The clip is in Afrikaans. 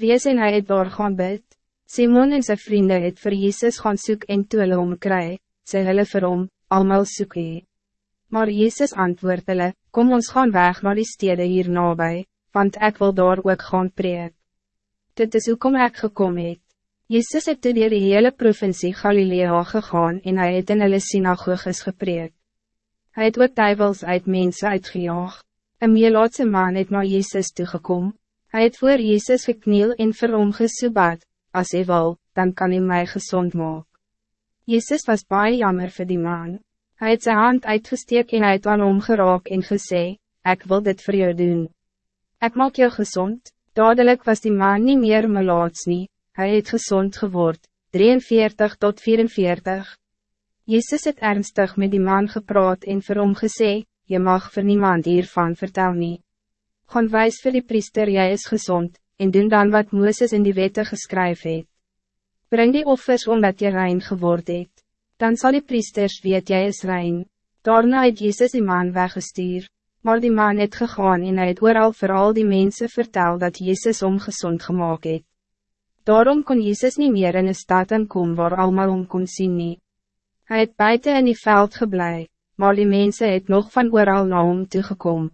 Wees en hy het daar gaan bid. Simon en zijn vrienden het vir Jezus gaan soek en toe hulle omkry, sê hulle vir hom, almal soek hy. Maar Jezus antwoord hulle, kom ons gaan weg naar die stede hier nabij, want ik wil daar ook gaan preek. Dit is hoe kom ek gekom het. Jezus het toe die hele provincie Galilea gegaan en hij het in hulle synagoges gepreek. Hij het ook duivels uit mensen uitgejaag. Een meelaatse man het naar Jezus toegekom. Hij het voor Jezus gekniel en vir hom gesoebat, as hy wil, dan kan hij mij gezond maak. Jezus was baie jammer voor die man. Hij het zijn hand uitgesteek en uit aan hom geraak en gesê, ik wil dit voor jou doen. Ik maak jou gezond. Dadelijk was die man niet meer melaats nie, hy het gezond geword, 43 tot 44. Jezus het ernstig met die man gepraat en vir hom gesê, je mag voor niemand hiervan vertel nie. Gaan wijs vir die priester, jij is gezond, en doen dan wat Mooses in die wette geskryf het. Breng die offers omdat je rein geword het. Dan zal die priesters weet jij is rein. Daarna het Jezus die man weggestuur, maar die man het gegaan en hy het ooral vir al die mensen vertel dat Jezus om gezond gemaakt het. Daarom kon Jezus niet meer in een stad kom waar allemaal om kon zien nie. Hy het buiten in die veld geblei, maar die mensen het nog van ooral na hom toegekom.